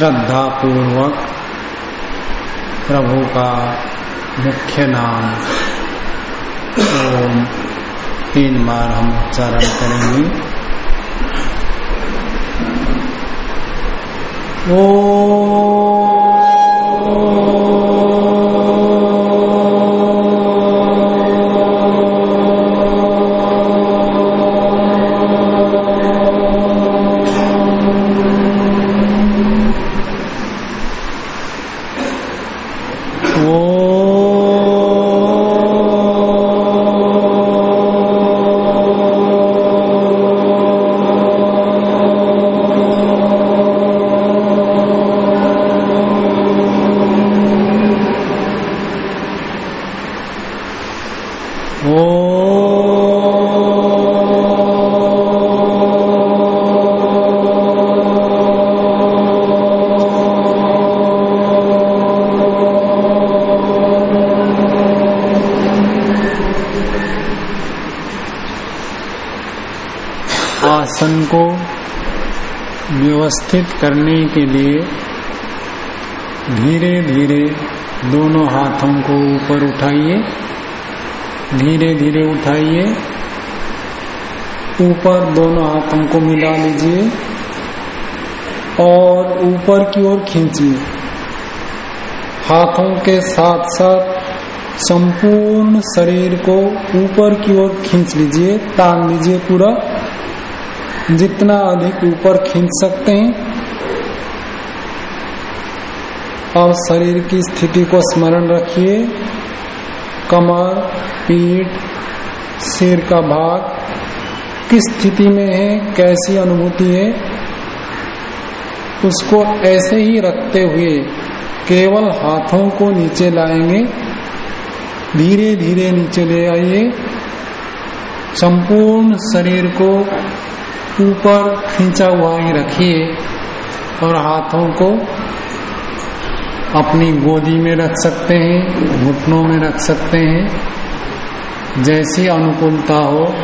श्रद्धा पूर्वक प्रभु का मुख्य नाम। ओम। तीन बार हम उच्चारण करेंगे। ओ व्यवस्थित करने के लिए धीरे धीरे दोनों हाथों को ऊपर उठाइए। धीरे धीरे उठाइए। ऊपर दोनों हाथों को मिला लीजिए और ऊपर की ओर खींचिए। हाथों के साथ साथ संपूर्ण शरीर को ऊपर की ओर खींच लीजिए तान लीजिए पूरा। जितना अधिक ऊपर खींच सकते हैं और शरीर की स्थिति को स्मरण रखिए। कमर, पीठ, सिर का भाग किस स्थिति में है, कैसी अनुभूति है, उसको ऐसे ही रखते हुए केवल हाथों को नीचे लाएँगे। धीरे धीरे नीचे ले आइए। संपूर्ण शरीर को ऊपर खींचा हुआ ही रखिए और हाथों को अपनी गोदी में रख सकते हैं, घुटनों में रख सकते हैं, जैसी अनुकूलता हो,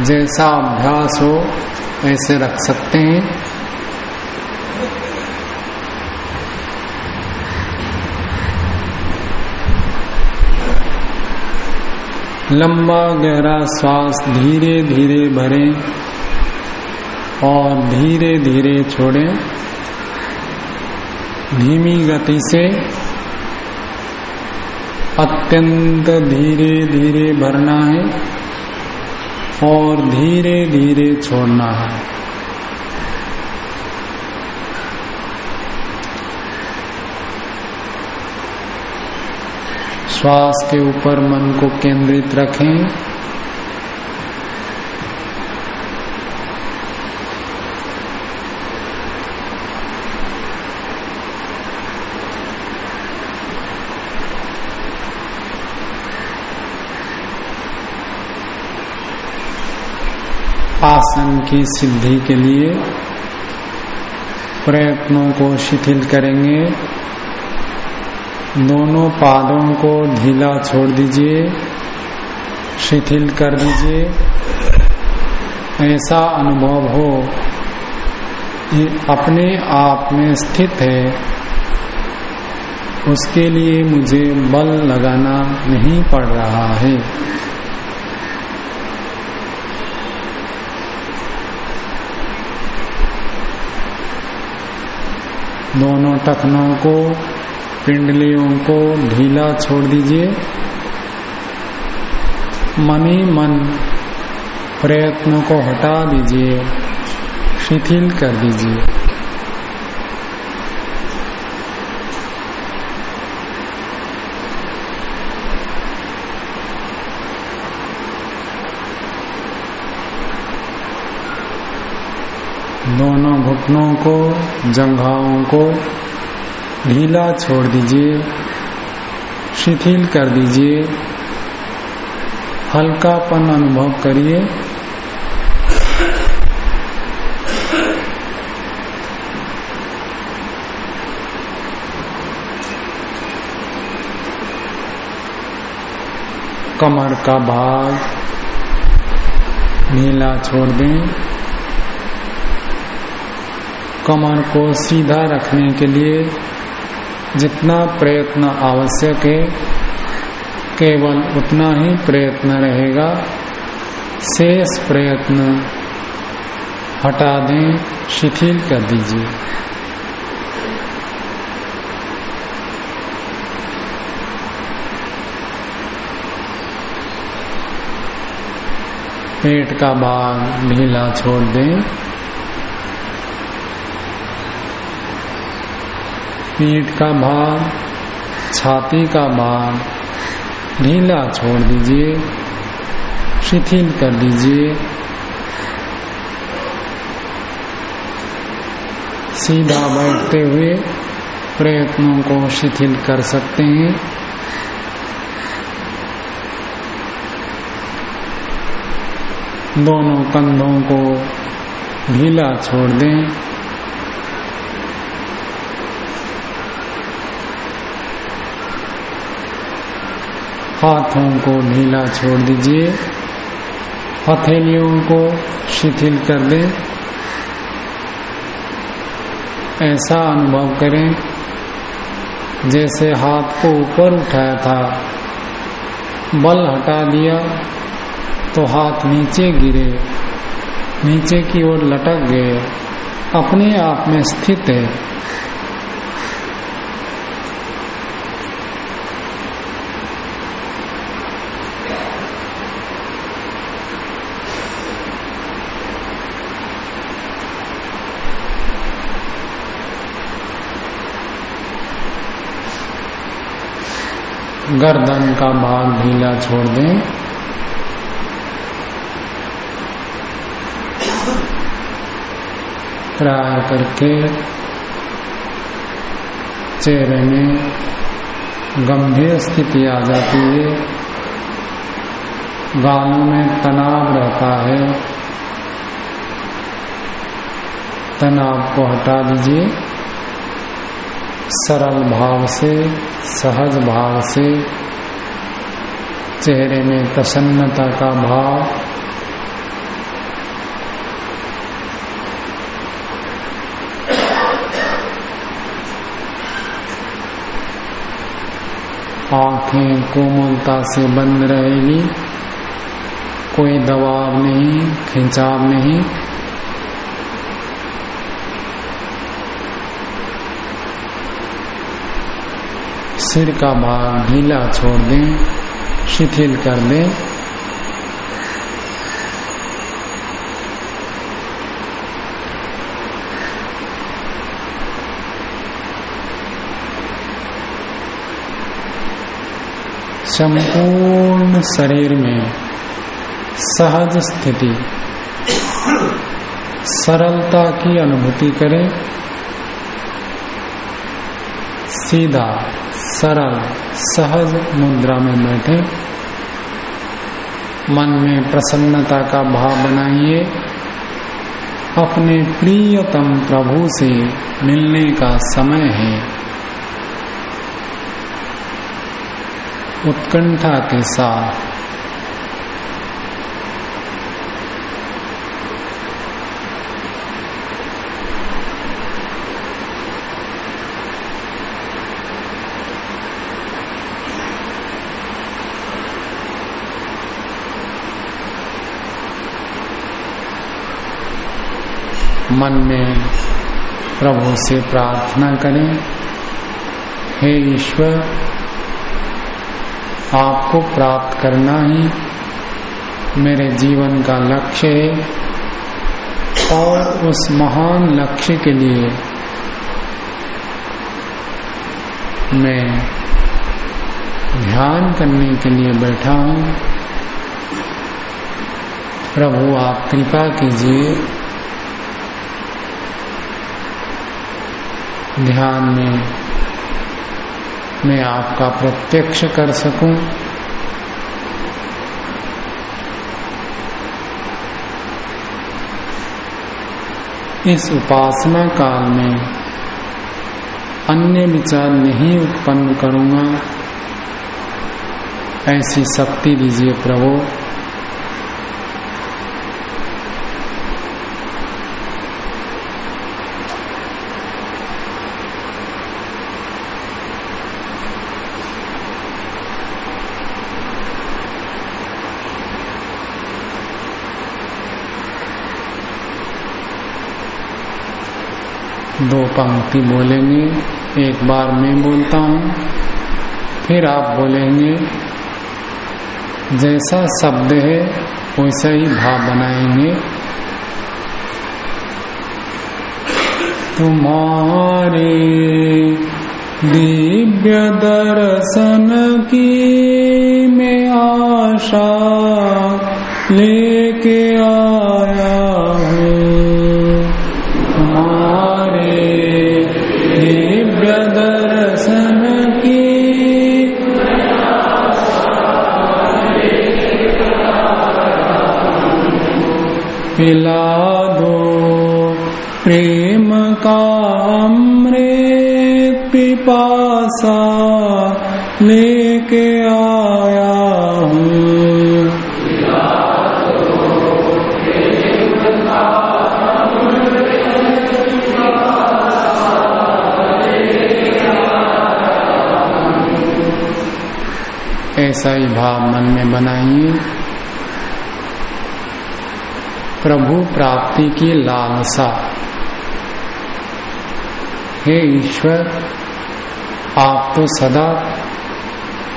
जैसा अभ्यास हो, ऐसे रख सकते हैं। लंबा गहरा श्वास धीरे धीरे भरें और धीरे धीरे छोड़ें। धीमी गति से अत्यंत धीरे धीरे भरना है और धीरे धीरे छोड़ना है। श्वास के ऊपर मन को केंद्रित रखें। आसन की सिद्धि के लिए प्रयत्नों को शिथिल करेंगे। दोनों पादों को ढीला छोड़ दीजिए, शिथिल कर दीजिए। ऐसा अनुभव हो ये अपने आप में स्थित है, उसके लिए मुझे बल लगाना नहीं पड़ रहा है। दोनों टखनों को पिंडलियों को ढीला छोड़ दीजिए। मनी मन प्रयत्नों को हटा दीजिए, शिथिल कर दीजिए। दोनों घुटनों को, जंघाओं को ढीला छोड़ दीजिए, शिथिल कर दीजिए, हल्कापन अनुभव करिए। कमर का भाग ढीला छोड़ दें। कमर को सीधा रखने के लिए जितना प्रयत्न आवश्यक है, केवल उतना ही प्रयत्न रहेगा। शेष प्रयत्न हटा दें, शिथिल कर दीजिए। पेट का भाग ढीला छोड़ दें। पीठ का भाग छाती का भाग ढीला छोड़ दीजिए, शिथिल कर दीजिए। सीधा बैठते हुए प्रयत्नों को शिथिल कर सकते हैं। दोनों कंधों को ढीला छोड़ दें। हाथों को ढीला छोड़ दीजिए। हथेलियों को शिथिल कर दें। ऐसा अनुभव करें, जैसे हाथ को ऊपर उठाया था। बल हटा दिया तो हाथ नीचे गिरे। नीचे की ओर लटक गए। अपने आप में स्थित है। गर्दन का भाग ढीला छोड़ दें। प्राय करके चेहरे में गंभीर स्थिति आ जाती है। गालों में तनाव रहता है। तनाव को हटा दीजिए। सरल भाव से, सहज भाव से, चेहरे में प्रसन्नता का भाव, आँखें कोमलता से बंद रहेगी, कोई दबाव नहीं, खिंचाव नहीं। सिर का भाग ढीला छोड़ दें, शिथिल कर दें। संपूर्ण शरीर में सहज स्थिति, सरलता की अनुभूति करें। सीधा सरल सहज मुद्रा में बैठे, मन में प्रसन्नता का भाव बनाइए, अपने प्रियतम प्रभु से मिलने का समय है। उत्कंठा के साथ मन में प्रभु से प्रार्थना करें। हे ईश्वर, आपको प्राप्त करना ही मेरे जीवन का लक्ष्य है और उस महान लक्ष्य के लिए मैं ध्यान करने के लिए बैठा हूँ। प्रभु, आप कृपा कीजिए। ध्यान में मैं आपका प्रत्यक्ष कर सकूँ। इस उपासना काल में अन्य विचार नहीं उत्पन्न करूँगा। ऐसी शक्ति दीजिए प्रभु। दो पंक्ति बोलेंगे। एक बार मैं बोलता हूँ, फिर आप बोलेंगे, जैसा शब्द है, वैसा ही भाव बनाएँगे। तुम्हारे दिव्य दर्शन की मैं आशा लेके आया ऐसा ही भाव मन में बनाइए। प्रभु प्राप्ति की लालसा। हे ईश्वर, आप तो सदा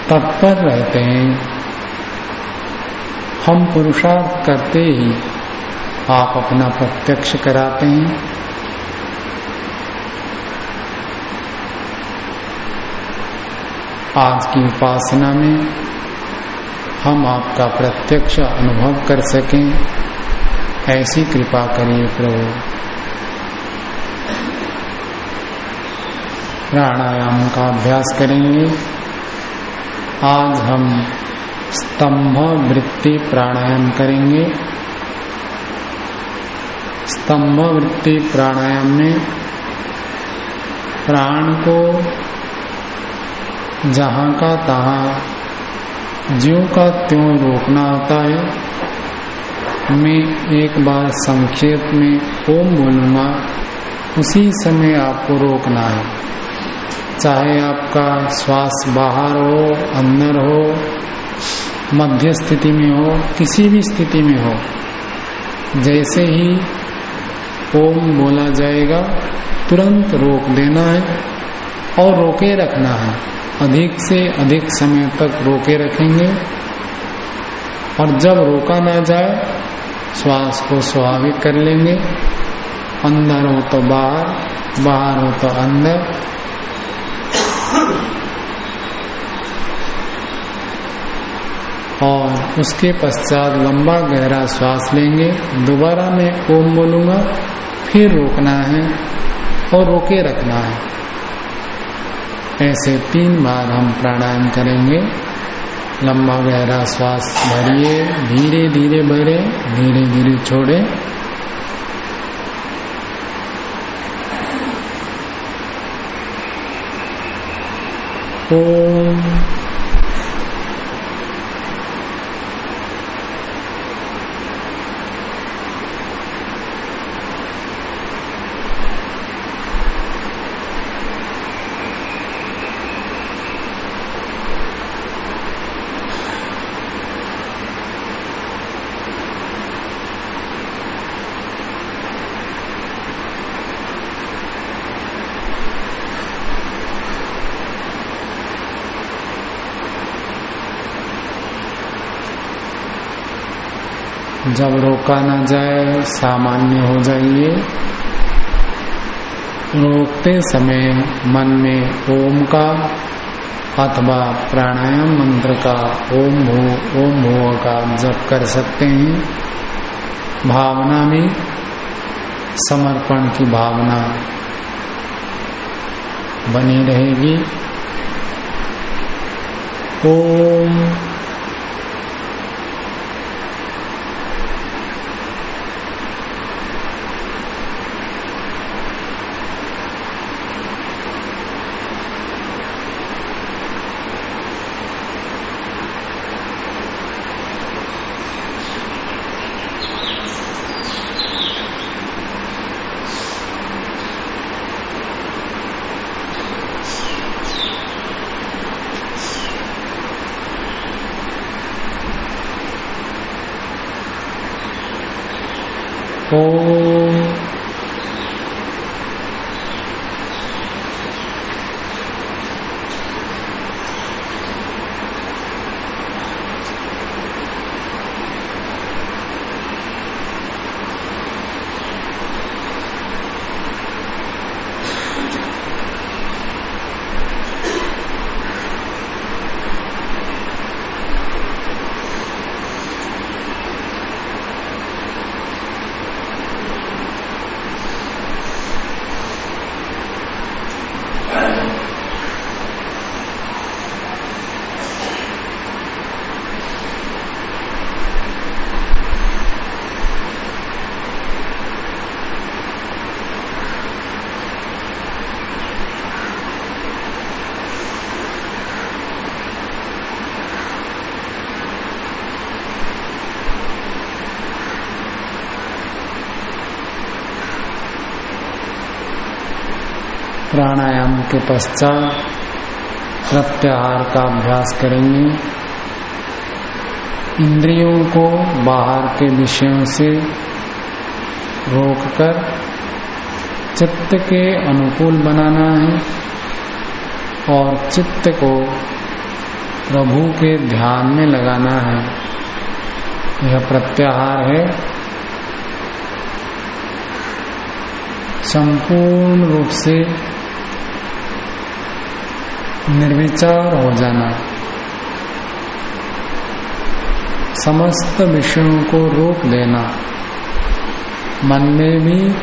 तत्पर रहते हैं। हम पुरुषार्थ करते ही आप अपना प्रत्यक्ष कराते हैं। आज की उपासना में हम आपका प्रत्यक्ष अनुभव कर सकें। ऐसी कृपा करिए प्रभु। प्राणायाम का अभ्यास करेंगे। आज हम स्तंभ वृत्ति प्राणायाम करेंगे। स्तंभ वृत्ति प्राणायाम में प्राण को जहाँ का तहा ज्यो का त्यों रोकना आता है। मैं एक बार संक्षेप में ओम बोलूँगा, उसी समय आपको रोकना है। चाहे आपका श्वास बाहर हो, अंदर हो मध्य स्थिति में हो, किसी भी स्थिति में हो, जैसे ही ओम बोला जाएगा, तुरंत रोक देना है और रोके रखना है। अधिक से अधिक समय तक रोके रखेंगे। और जब रोका ना जाए, श्वास को स्वाभाविक कर लेंगे। अंदर हो तो बाहर बाहर हो तो अंदर। और उसके पश्चात लंबा गहरा श्वास लेंगे। दोबारा मैं ओम बोलूँगा, फिर रोकना है और रोके रखना है। ऐसे तीन बार हम प्राणायाम करेंगे। लंबा गहरा श्वास भरिए धीरे धीरे भरे धीरे धीरे छोड़े। ओम। जब रोका ना जाए, सामान्य हो जाइए। रोकते समय मन में ओम का अथवा प्राणायाम मंत्र का ओम हो ओम हो का जप कर सकते हैं। भावना में समर्पण की भावना बनी रहेगी। ओम प्राणायाम के पश्चात प्रत्याहार का अभ्यास करेंगे। इंद्रियों को बाहर के विषयों से रोककर चित्त के अनुकूल बनाना है और चित्त को प्रभु के ध्यान में लगाना है। यह प्रत्याहार है। संपूर्ण रूप से निर्विचार हो जाना। समस्त विषयों को रोक लेना। मन में भी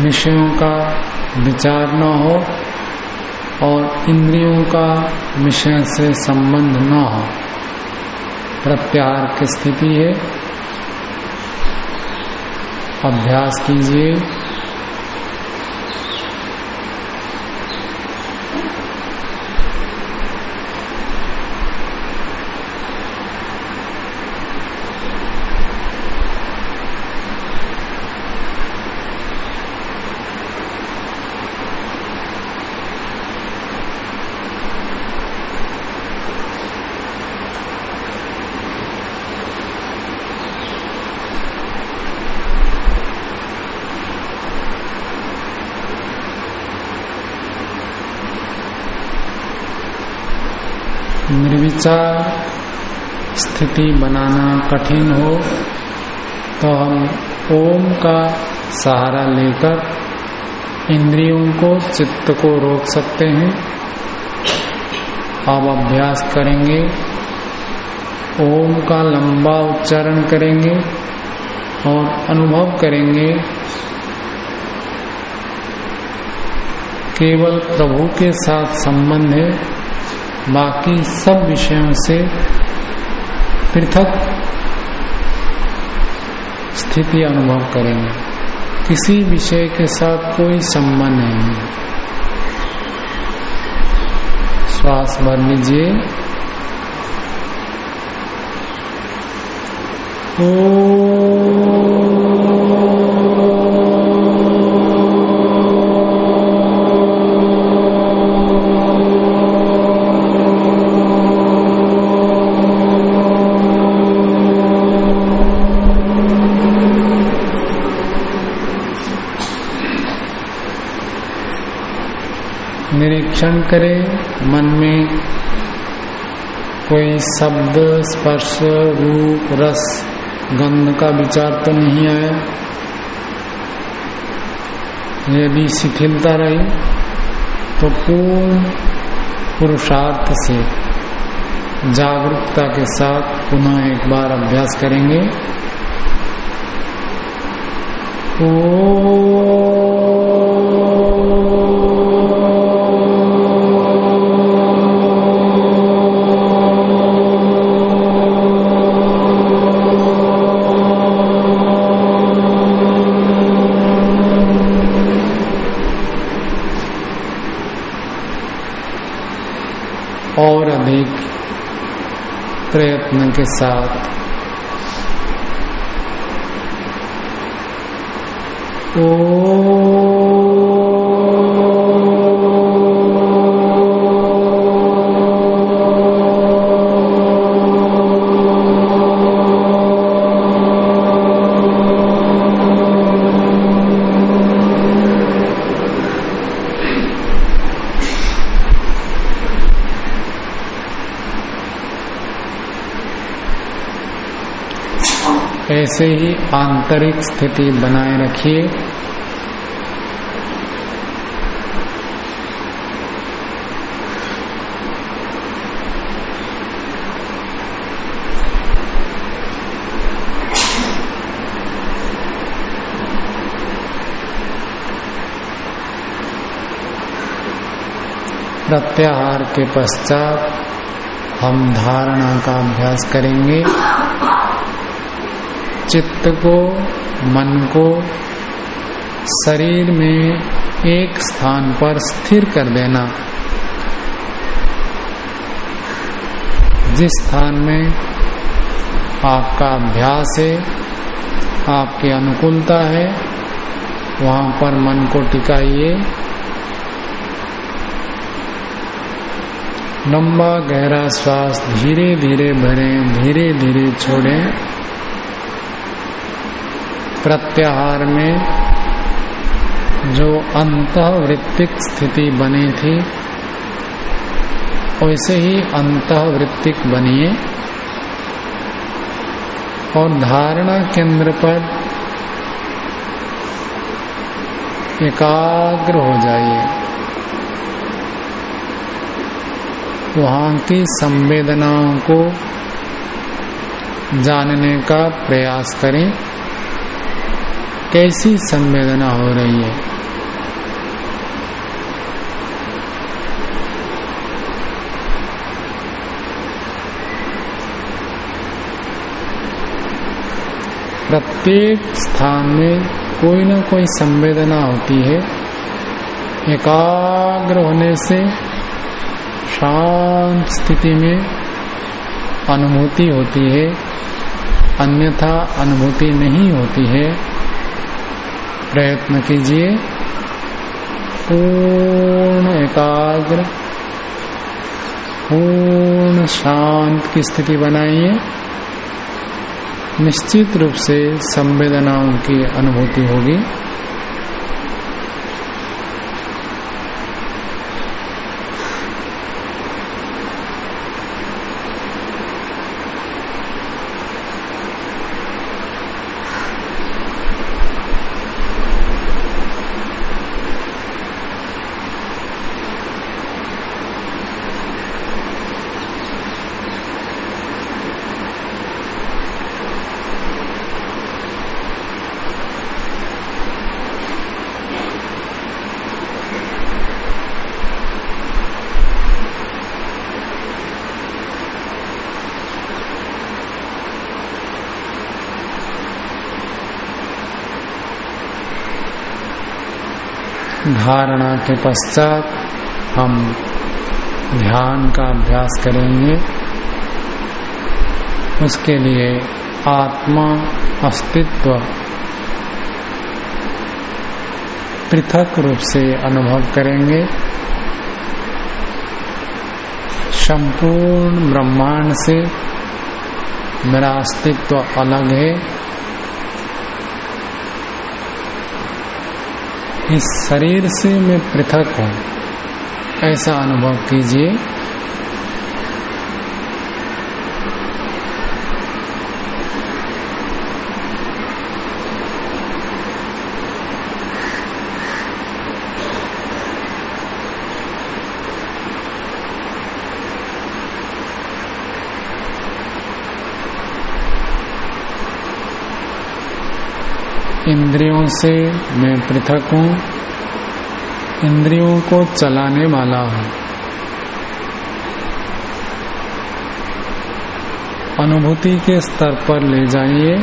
विषयों का विचार न हो और इंद्रियों का विषय से संबंध न हो। प्रत्याहार की स्थिति है। अभ्यास कीजिए। निर्विचार स्थिति बनाना कठिन हो तो हम ओम का सहारा लेकर इंद्रियों को, चित्त को रोक सकते हैं। अब अभ्यास करेंगे। ओम का लंबा उच्चारण करेंगे और अनुभव करेंगे। केवल प्रभु के साथ संबंध है। बाकी सब विषयों से पृथक स्थिति अनुभव करेंगे। किसी विषय के साथ कोई संबंध नहीं है। श्वास भर लीजिए। ओ करे, मन में कोई शब्द, स्पर्श, रूप, रस, गंध का विचार तो नहीं आया। यदि शिथिलता रही तो पूर्ण पुरुषार्थ से, जागरूकता के साथ पुनः एक बार अभ्यास करेंगे। ओ प्रयत्न ऐसे ही आंतरिक स्थिति बनाए रखिए। प्रत्याहार के पश्चात हम धारणा का अभ्यास करेंगे। चित्त को, मन को शरीर में एक स्थान पर स्थिर कर देना। जिस स्थान में आपका अभ्यास है, आपकी अनुकूलता है, वहाँ पर मन को टिकाइए। लंबा गहरा श्वास धीरे धीरे भरें धीरे धीरे छोड़ें। प्रत्याहार में जो अंतवृत्तिक स्थिति बनी थी, वैसे ही अंतवृत्तिक बनिए। और धारणा केंद्र पर एकाग्र हो जाइए। वहाँ की संवेदनाओं को जानने का प्रयास करें। कैसी संवेदना हो रही है? प्रत्येक स्थान में कोई ना कोई संवेदना होती है। एकाग्र होने से शांत स्थिति में अनुभूति होती है। अन्यथा अनुभूति नहीं होती है। प्रयत्न कीजिए। पूर्ण एकाग्र, पूर्ण शांत की स्थिति बनाइए। निश्चित रूप से संवेदनाओं की अनुभूति होगी। धारणा के पश्चात हम ध्यान का अभ्यास करेंगे। उसके लिए आत्मा अस्तित्व पृथक रूप से अनुभव करेंगे। संपूर्ण ब्रह्मांड से मेरा अस्तित्व अलग है। इस शरीर से मैं पृथक हूँ। ऐसा अनुभव कीजिए। इंद्रियों से मैं पृथक हूँ। इंद्रियों को चलाने वाला हूँ। अनुभूति के स्तर पर ले जाइए।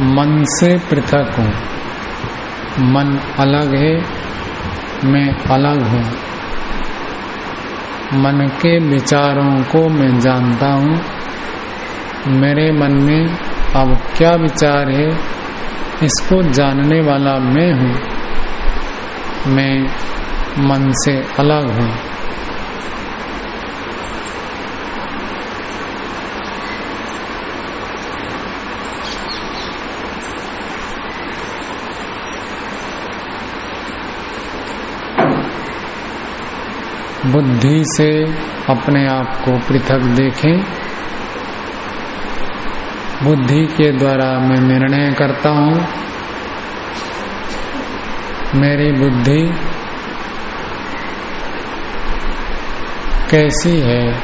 मन से पृथक हूँ। मन अलग है मैं अलग हूँ। मन के विचारों को मैं जानता हूँ। मेरे मन में अब क्या विचार है, इसको जानने वाला मैं हूँ। मैं मन से अलग हूँ। बुद्धि से अपने आप को पृथक देखें। बुद्धि के द्वारा मैं निर्णय करता हूँ। मेरी बुद्धि कैसी है,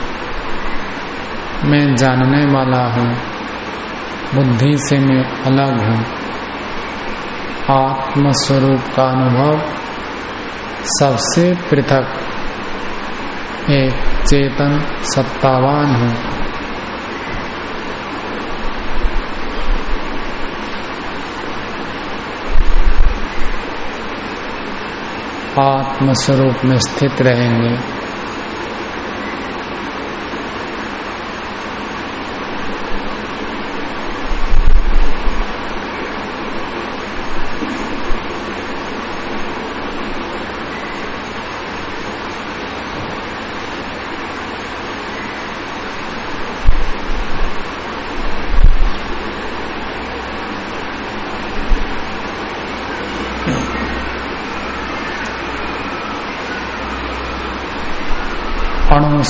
मैं जानने वाला हूँ। बुद्धि से मैं अलग हूँ। आत्मस्वरूप का अनुभव सबसे पृथक एक चेतन सत्तावान है। आत्मस्वरूप में स्थित रहेंगे।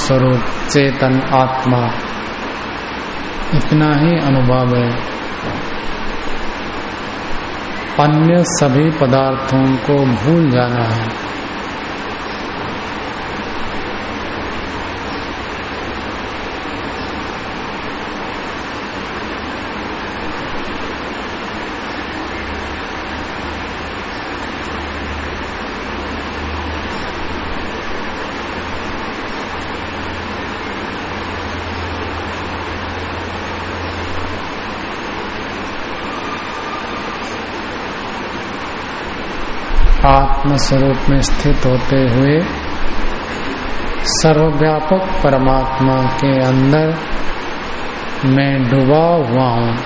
स्वरूप चेतन आत्मा। इतना ही अनुभव है। अन्य सभी पदार्थों को भूल जाना है। आत्म स्वरूप में स्थित होते हुए सर्वव्यापक परमात्मा के अंदर मैं डूबा हुआ हूँ।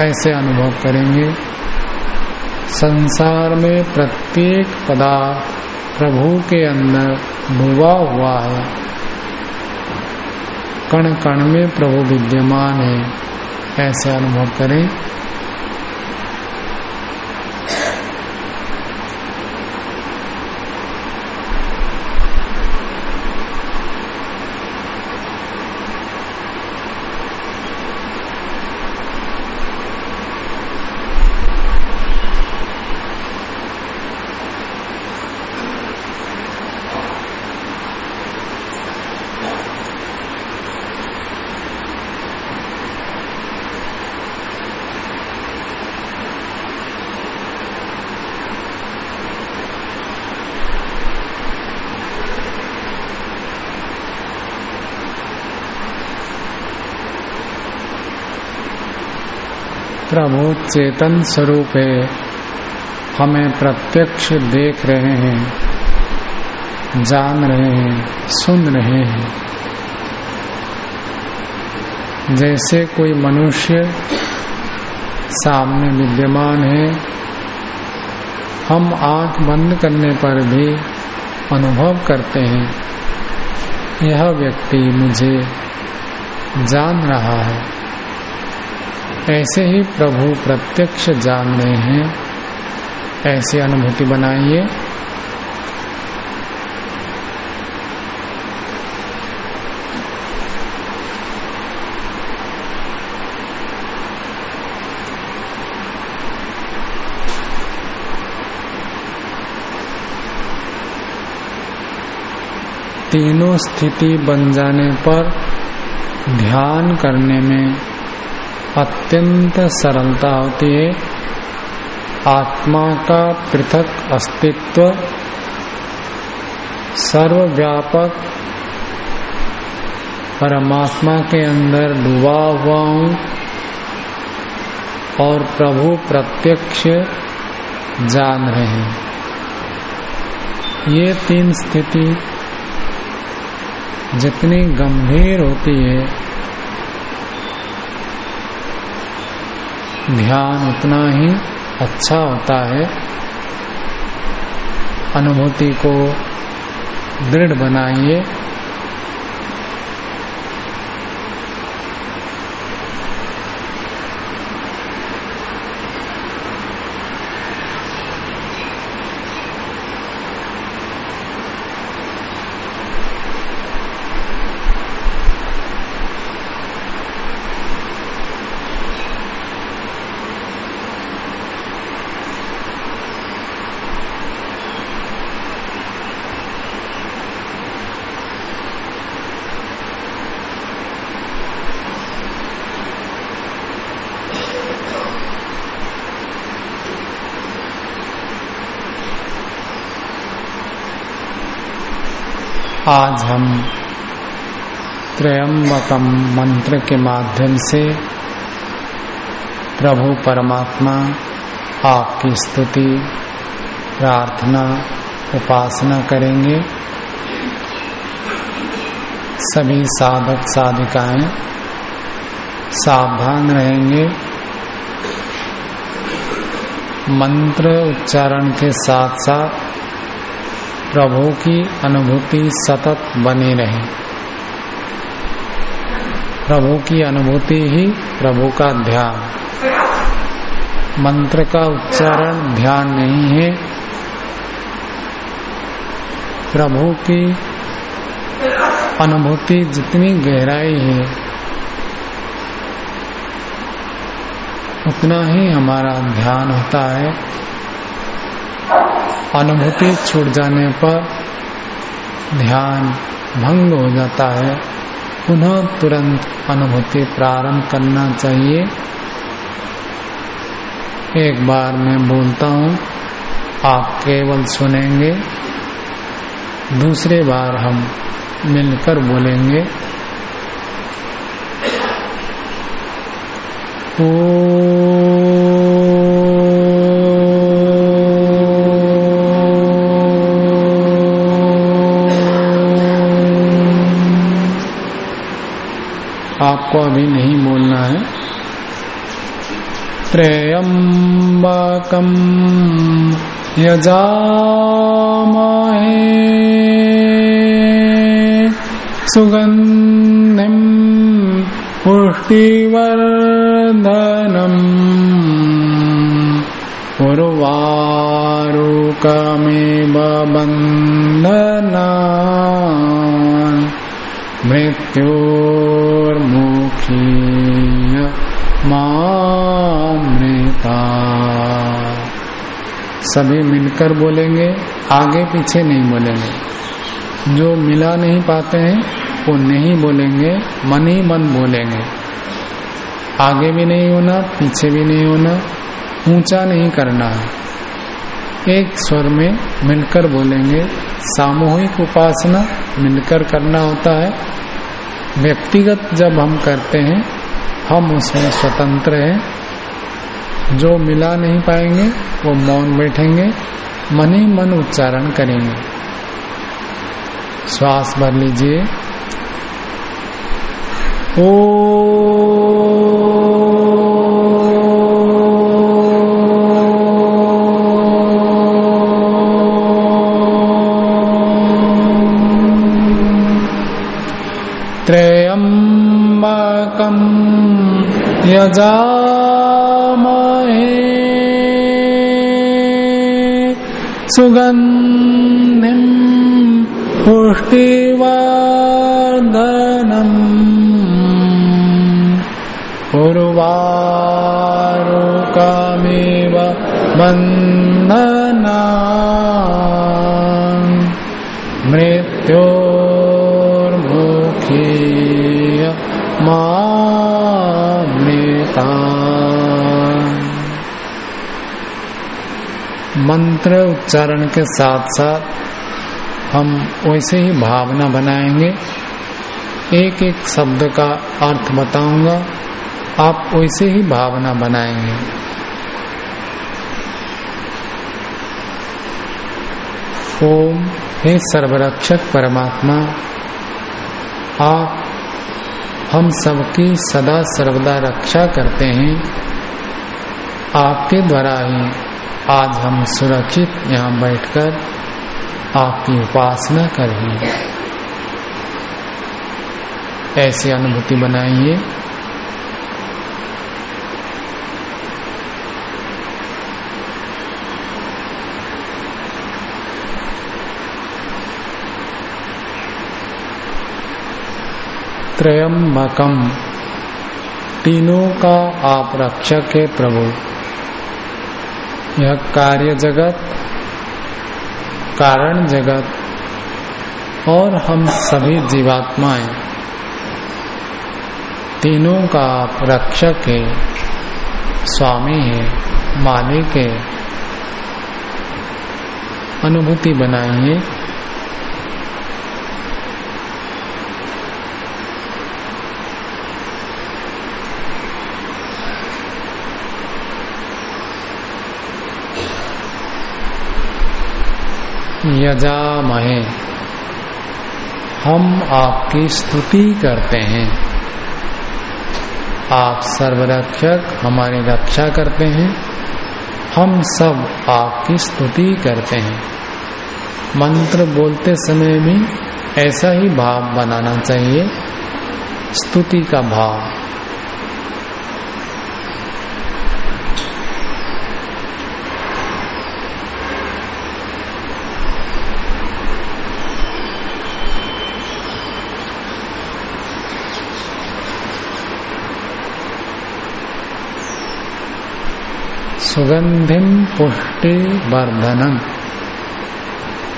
ऐसे अनुभव करेंगे? संसार में प्रत्येक पदार्थ प्रभु के अंदर डूबा हुआ है। कण कण में प्रभु विद्यमान है। ऐसे अनुभव करें? प्रभु चेतन स्वरूप है हमें प्रत्यक्ष देख रहे हैं, जान रहे हैं, सुन रहे हैं। जैसे कोई मनुष्य सामने विद्यमान है, हम आँख बंद करने पर भी अनुभव करते हैं, यह व्यक्ति मुझे जान रहा है। ऐसे ही प्रभु प्रत्यक्ष जान रहे हैं। ऐसी अनुभूति बनाइए। तीनों स्थिति बन जाने पर ध्यान करने में अत्यंत सरलता होती है। आत्मा का पृथक अस्तित्व, सर्वव्यापक, परमात्मा के अंदर डूबा हुआ हूँ और प्रभु प्रत्यक्ष जान रहे हैं। ये तीन स्थिति जितनी गंभीर होती है ध्यान उतना ही अच्छा होता है। अनुभूति को दृढ़ बनाइए। आज हम त्रयम्बकम मंत्र के माध्यम से प्रभु परमात्मा, आपकी स्तुति, प्रार्थना, उपासना करेंगे। सभी साधक साधिकाएँ सावधान रहेंगे। मंत्र उच्चारण के साथ साथ प्रभु की अनुभूति सतत बनी रहे। प्रभु की अनुभूति ही प्रभु का ध्यान। मंत्र का उच्चारण ध्यान नहीं है। प्रभु की अनुभूति जितनी गहराई है, उतना ही हमारा ध्यान होता है। अनुभूति छूट जाने पर ध्यान भंग हो जाता है। पुनः तुरंत अनुभूति प्रारंभ करना चाहिए। एक बार मैं बोलता हूँ, आप केवल सुनेंगे, दूसरे बार हम मिलकर बोलेंगे। ओ आपको अभी नहीं बोलना है। त्र्यम्बकम यजामहे। सुगन्धिम् पुष्टिवर्धनम्। उर्वारुकमेव बन्धनान् मृत्योर्मुखीय मामृता सभी मिलकर बोलेंगे, आगे पीछे नहीं बोलेंगे। जो मिला नहीं पाते हैं, वो नहीं बोलेंगे, मन ही मन बोलेंगे। आगे भी नहीं होना, पीछे भी नहीं होना, ऊँचा नहीं करना। है एक स्वर में मिलकर बोलेंगे, सामूहिक उपासना मिलकर करना होता है। व्यक्तिगत जब हम करते हैं, हम उसमें स्वतंत्र हैं। जो मिला नहीं पाएँगे, वो मौन बैठेंगे, मन ही मन उच्चारण करेंगे। श्वास भर लीजिए। ओ त्र्यम्बकम् यजामहे सुगन्धिम् पुष्टिवर्धनम् उर्वारुकमेव बन्धना मंत्र उच्चारण के साथ साथ हम वैसे ही भावना बनाएँगे। एक एक शब्द का अर्थ बताऊँगा। आप वैसे ही भावना बनाएँगे। ओम, हे सर्वरक्षक परमात्मा, आप, हम सबकी सदा सर्वदा रक्षा करते हैं। आपके द्वारा ही आज हम सुरक्षित यहाँ बैठकर आपकी उपासना कर रही ऐसी अनुभूति बनाइए। त्रयम्बकम तीनों का आप रक्षक है प्रभु। यह कार्य जगत, कारण जगत, और हम सभी जीवात्माएँ, तीनों का रक्षक है, स्वामी है, मालिक है, अनुभूति बनाइए यजामहे। हम आपकी स्तुति करते हैं। आप सर्वरक्षक हमारी रक्षा करते हैं। हम सब आपकी स्तुति करते हैं। मंत्र बोलते समय भी ऐसा ही भाव बनाना चाहिए। स्तुति का भाव। सुगंधिम पुष्टि वर्धनम।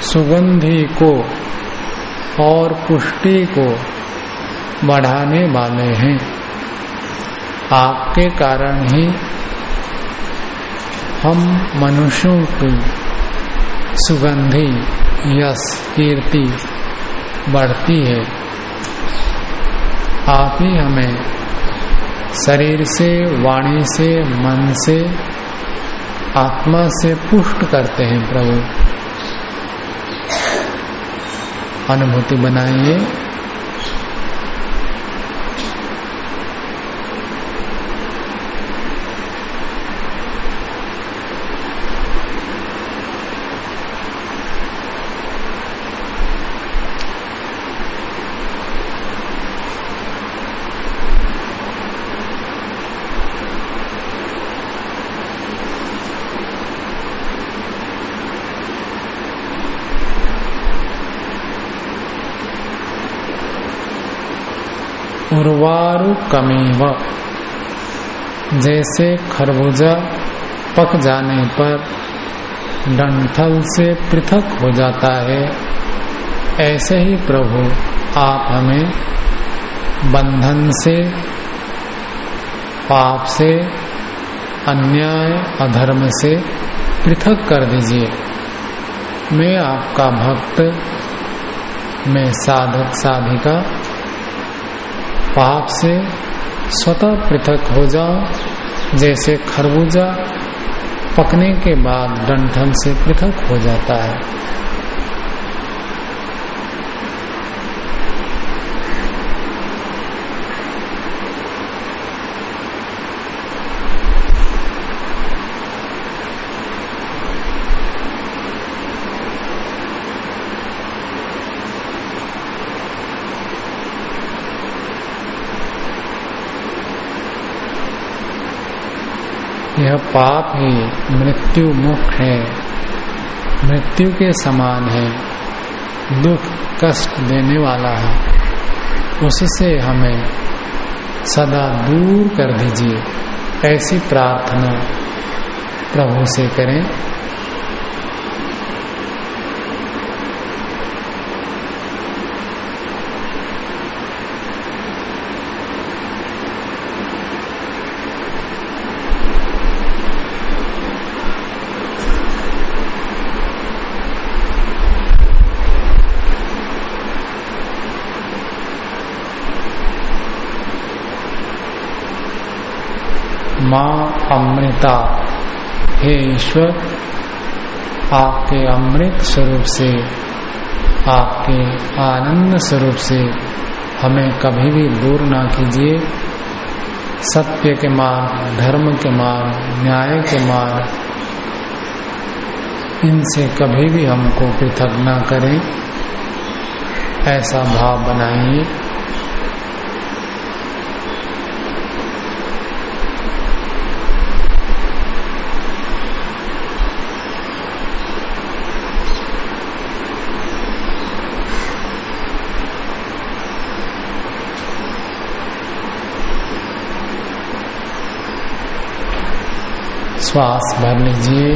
सुगंधि को और पुष्टि को बढ़ाने वाले हैं। आपके कारण ही हम मनुष्यों की सुगंधि यश, कीर्ति बढ़ती है। आप ही हमें शरीर से, वाणी से, मन से आत्मा से पुष्ट करते हैं प्रभु। अनुभूति बनाइए। उर्वारु कमीव। जैसे खरबूजा पक जाने पर डंठल से पृथक हो जाता है, ऐसे ही प्रभु, आप हमें बंधन से, पाप से, अन्याय, अधर्म से पृथक कर दीजिए। मैं आपका भक्त, मैं साधक साधिका पाप से स्वतः पृथक हो जाओ। जैसे खरबूजा पकने के बाद डंठल से पृथक हो जाता है। यह पाप है मृत्यु मुख है। मृत्यु के समान है। दुख कष्ट देने वाला है। उससे हमें सदा दूर कर दीजिए। ऐसी प्रार्थना प्रभु से करें। माँ अमृता। हे ईश्वर, आपके अमृत स्वरूप से, आपके आनंद स्वरूप से हमें कभी भी दूर ना कीजिए। सत्य के मार्ग, धर्म के मार्ग, न्याय के मार्ग, इनसे कभी भी हमको पृथक ना करें। ऐसा भाव बनाइए। श्वास भर लीजिए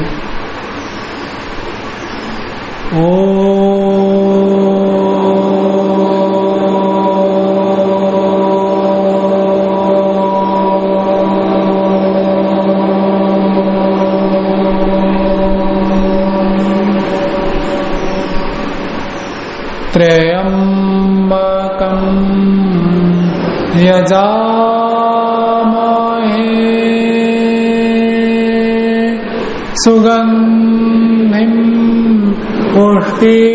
त्र्यम्बकम् यजा सुगंधिम पुष्टिवर्धनम्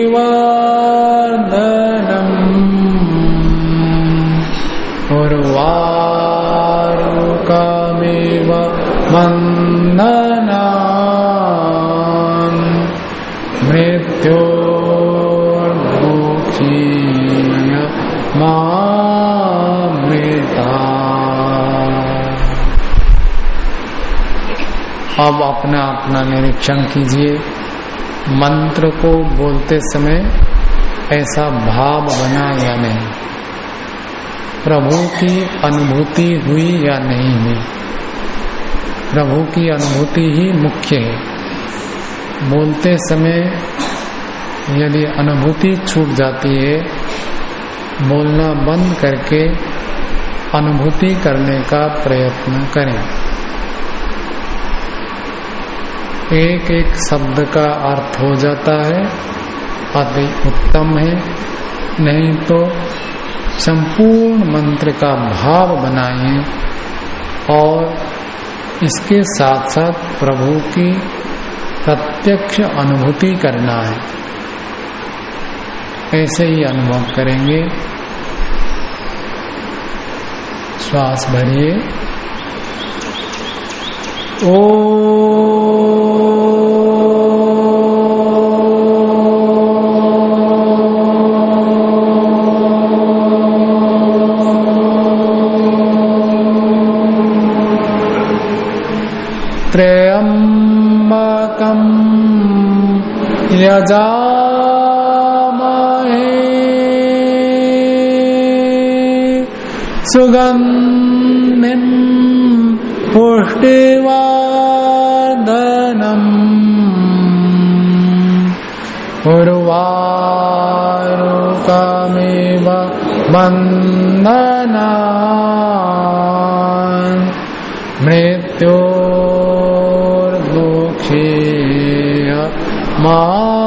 अब अपना अपना निरीक्षण कीजिए। मंत्र को बोलते समय ऐसा भाव बना या नहीं? प्रभु की अनुभूति हुई या नहीं हुई? प्रभु की अनुभूति ही मुख्य है। बोलते समय यदि अनुभूति छूट जाती है, बोलना बंद करके अनुभूति करने का प्रयत्न करें। एक एक शब्द का अर्थ हो जाता है। अति उत्तम है। नहीं तो संपूर्ण मंत्र का भाव बनाएँ और इसके साथ साथ प्रभु की प्रत्यक्ष अनुभूति करना है। ऐसे ही अनुभव करेंगे। श्वास भरिए। ओ त्र्यम्बकम् यजामहे। सुगन्धिम् पुष्टिवादनम् उर्वारुकमेव वन्दनान्। मृत्योर्दुःखीय मामृता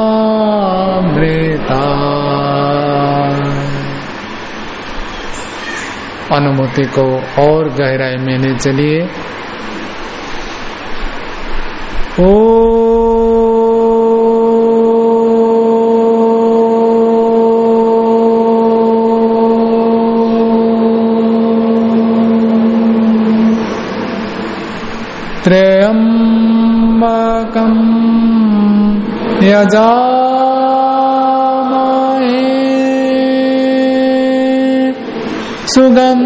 अनुभूति को और गहराई में ले चलिए। ओ त्र्यम्बकम् यजामहे सुगन्धिम्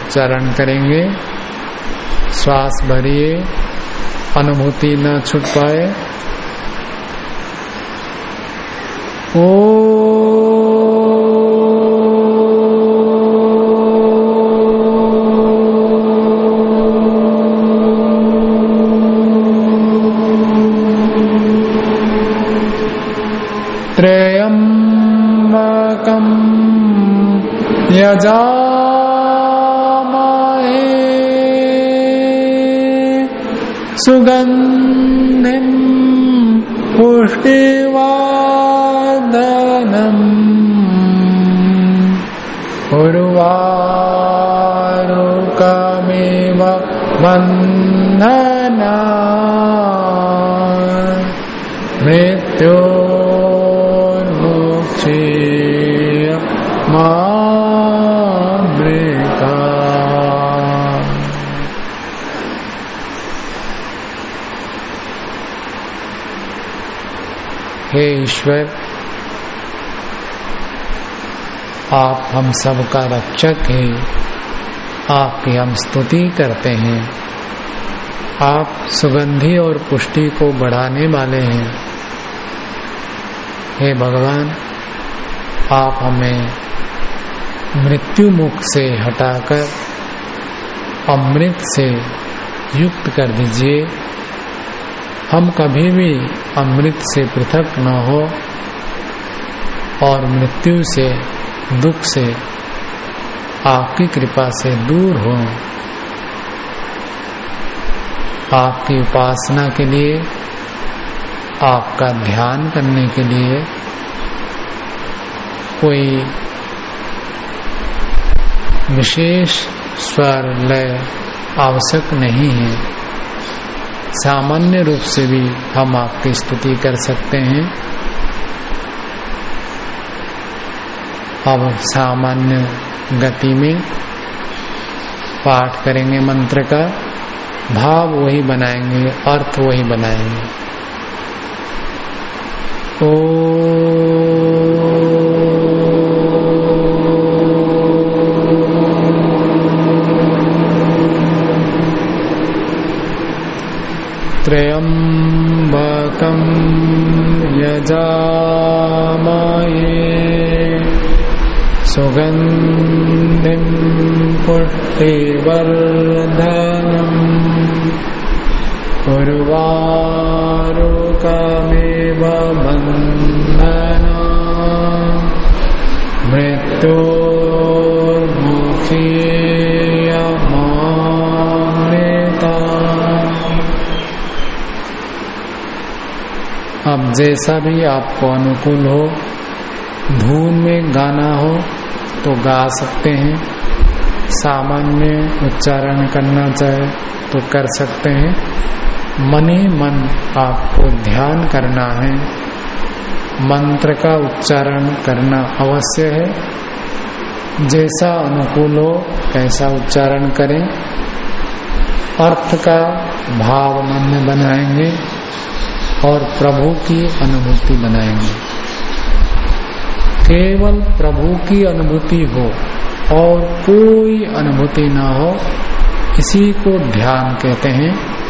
उच्चारण करेंगे। श्वास भरिए अनुभूति न छुट पाए। ओ त्र्यम्बकम् यजामहे सुगन्धिम् पुष्टिवादनम् उर्वारुकमेव वन्दना मृत्योर्मुक्षीय मामृता हे ईश्वर आप हम सबका रक्षक हैं। आपकी हम स्तुति करते हैं। आप सुगंधि और पुष्टि को बढ़ाने वाले हैं। हे भगवान, आप हमें मृत्यु मुख से हटाकर अमृत से युक्त कर दीजिए। हम कभी भी अमृत से पृथक न हो और मृत्यु से दुख से आपकी कृपा से दूर हो। आपकी उपासना के लिए, आपका ध्यान करने के लिए कोई विशेष स्वर लय आवश्यक नहीं है। सामान्य रूप से भी हम आपकी स्तुति कर सकते हैं। अब सामान्य गति में पाठ करेंगे मंत्र का। भाव वही बनाएँगे, अर्थ वही बनाएँगे। ओ त्र्यम्बकम् यजामये सुगन्धिम् पुष्टिवर्धनम् उर्वारुकमेव बन्धना मृत्योर्मुखीयमामृता अब जैसा भी आपको अनुकूल हो, धून में गाना हो तो गा सकते हैं। सामान्य उच्चारण करना चाहे तो कर सकते हैं। मने मन आपको ध्यान करना है। मंत्र का उच्चारण करना अवश्य है। जैसा अनुकूल हो ऐसा उच्चारण करें। अर्थ का भाव मन में बनाएँगे और प्रभु की अनुभूति बनाएँगे। केवल प्रभु की अनुभूति हो और कोई अनुभूति ना हो, इसी को ध्यान कहते हैं।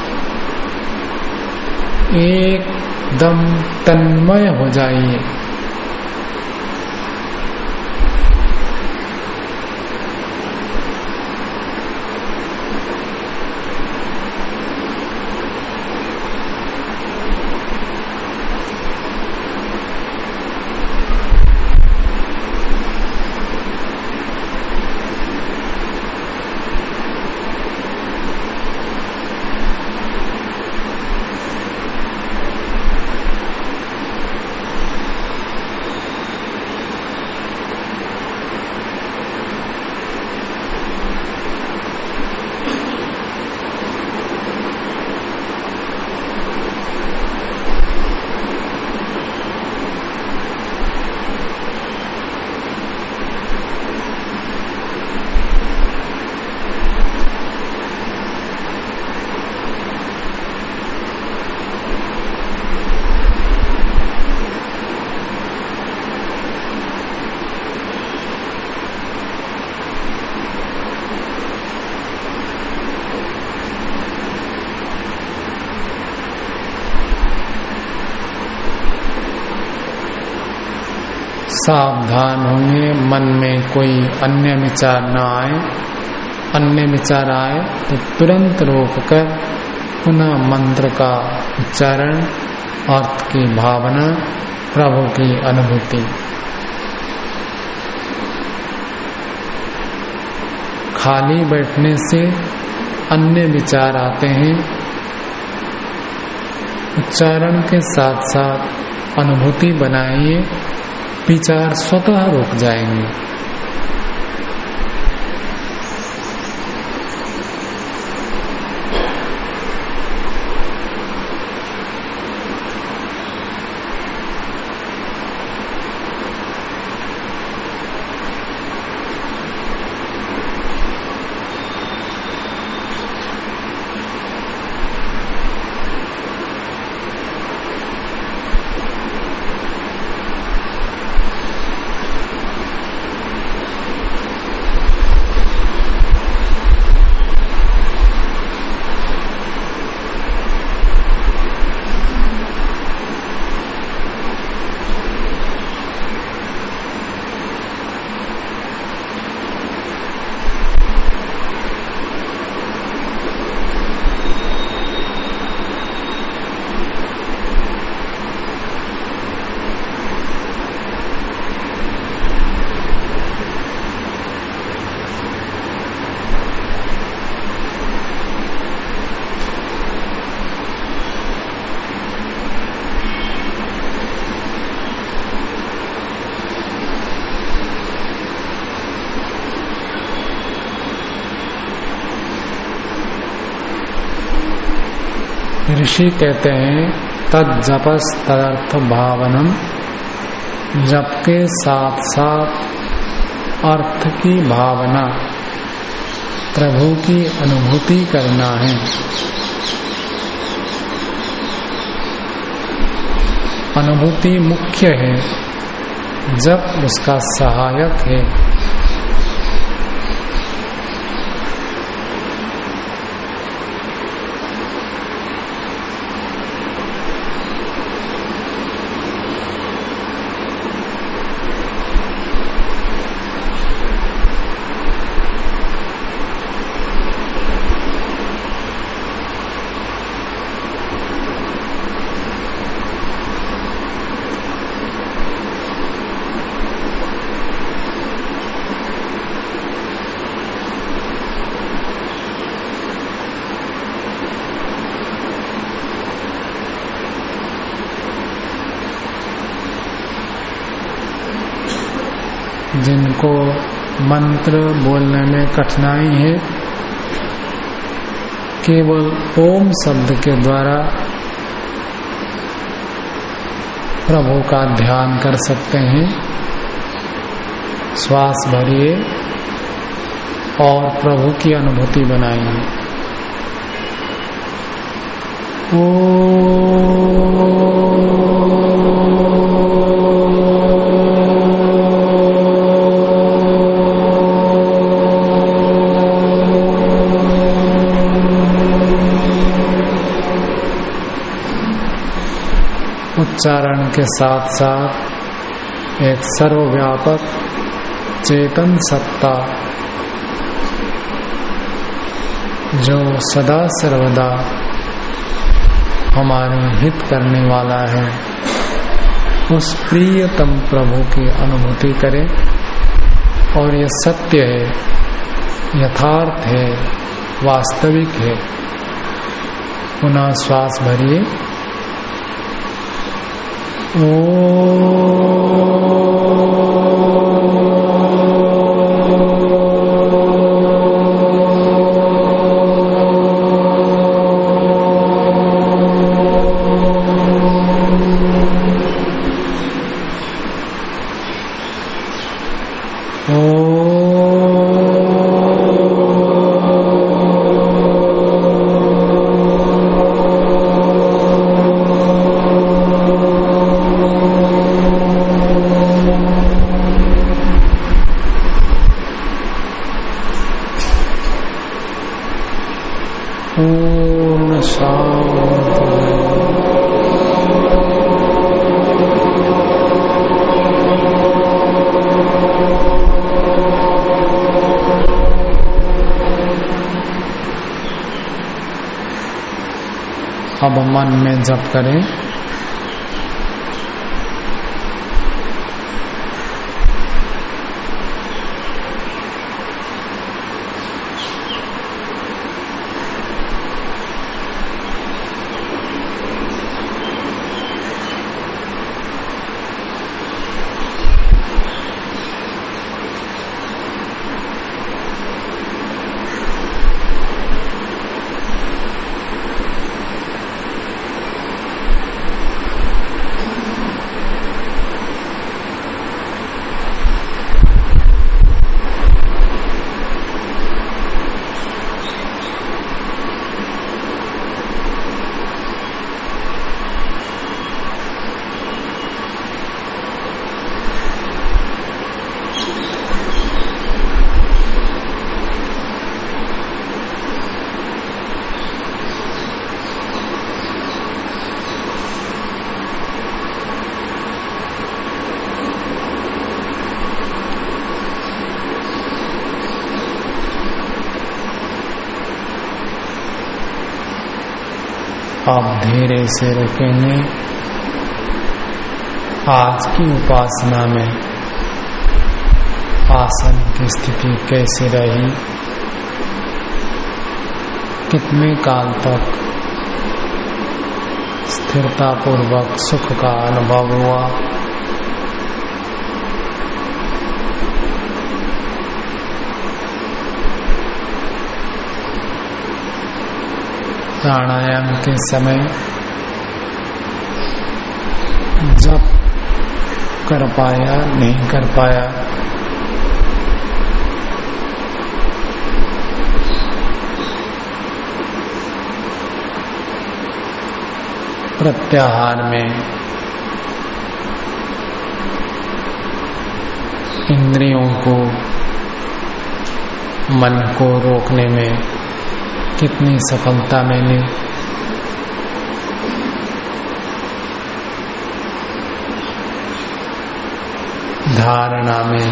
एकदम तन्मय हो जाइए। सावधान होंगे, मन में कोई अन्य विचार न आए, अन्य विचार आए तो तुरंत रोककर पुनः मंत्र का उच्चारण, अर्थ की भावना, प्रभु की अनुभूति। खाली बैठने से अन्य विचार आते हैं। उच्चारण के साथ साथ अनुभूति बनाइए। विचार स्वतः रुक जाएँगे। ऋषि कहते हैं तद जपस तदर्थ भावनम जप के साथ साथ अर्थ की भावना प्रभु की अनुभूति करना है। अनुभूति मुख्य है जब उसका सहायक है। जिनको मंत्र बोलने में कठिनाई है, केवल ओम शब्द के द्वारा प्रभु का ध्यान कर सकते हैं। श्वास भरिए और प्रभु की अनुभूति बनाइए। ओ के साथ साथ एक सर्वव्यापक चेतन सत्ता जो सदा सर्वदा हमारे हित करने वाला है, उस प्रियतम प्रभु की अनुभूति करें। और ये सत्य है, यथार्थ है, वास्तविक है। पुनः श्वास भरिए। ओ अब मन में जप करें आप धीरे से रुकेंगे आज की उपासना में आसन की स्थिति कैसी रही? कितने काल तक स्थिरता पूर्वक सुख का अनुभव हुआ? प्राणायाम के समय जब कर पाया, नहीं कर पाया। प्रत्याहार में इंद्रियों को, मन को रोकने में कितनी सफलता मैंने धारणा में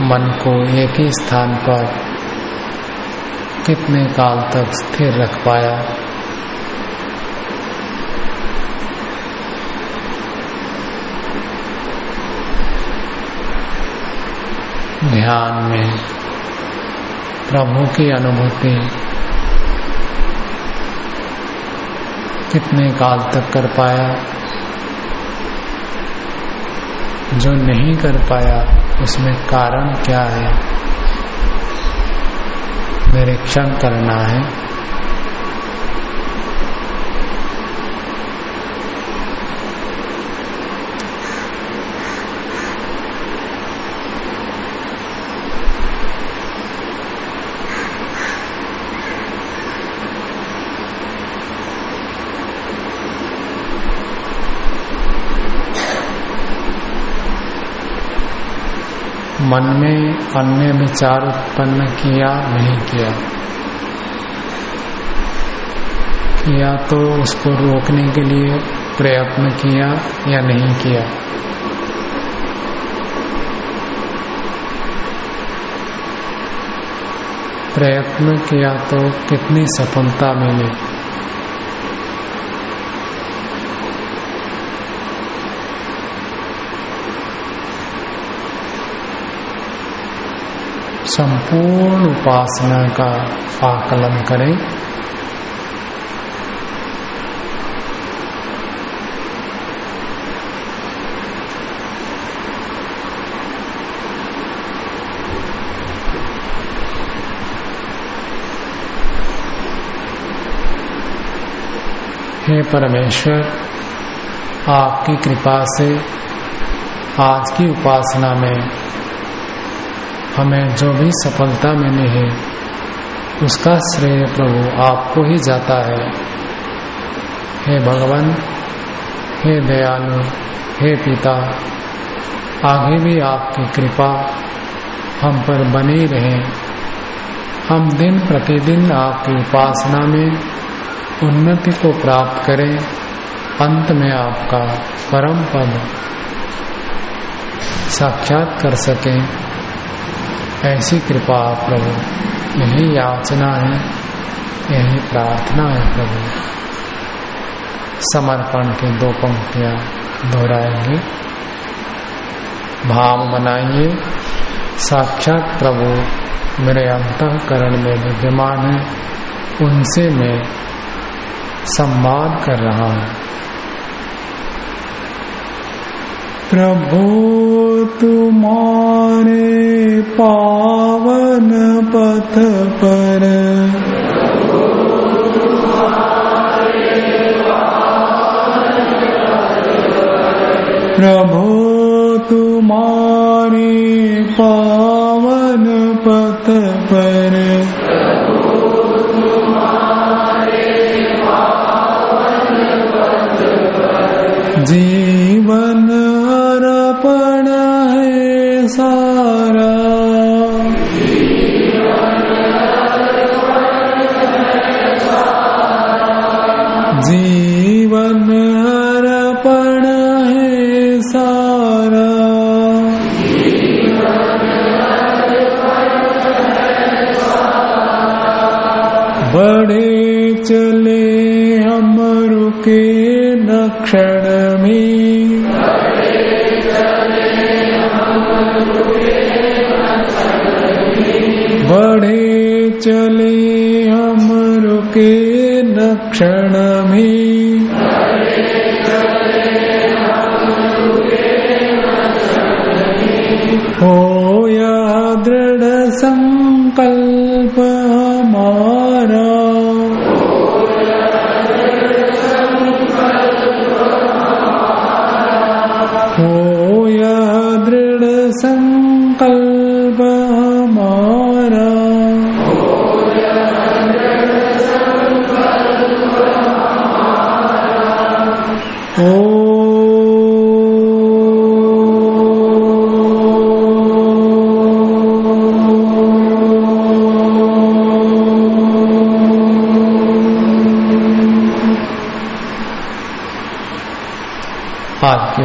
मन को एक ही स्थान पर कितने काल तक स्थिर रख पाया। ध्यान में प्रभु की अनुभूति। कितने काल तक कर पाया? जो नहीं कर पाया, उसमें कारण क्या है? निरीक्षण करना है। मन में अन्य विचार उत्पन्न किया, नहीं किया। किया तो उसको रोकने के लिए प्रयत्न किया या नहीं किया। प्रयत्न किया तो कितनी सफलता मिली? संपूर्ण उपासना का आकलन करें। हे परमेश्वर आपकी कृपा से आज की उपासना में हमें जो भी सफलता मिली है, उसका श्रेय प्रभु आपको ही जाता है। हे भगवान, हे दयालु, हे पिता, आगे भी आपकी कृपा हम पर बनी रहे। हम दिन प्रतिदिन आपकी उपासना में उन्नति को प्राप्त करें, अंत में आपका परम पद साक्षात कर सकें। ऐसी कृपा प्रभु? यही याचना है, यही प्रार्थना है प्रभु। समर्पण के दो पंक्तियाँ दोहराएँगे। भाव बनाइए साक्षात प्रभु मेरे अंतकरण में विद्यमान है, उनसे मैं संवाद कर रहा हूँ। प्रभु तुम्हारे पावन पथ पर। प्रभु तुम्हारे पावन हो यह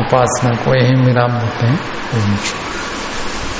उपासना को यही विराम देते हैं।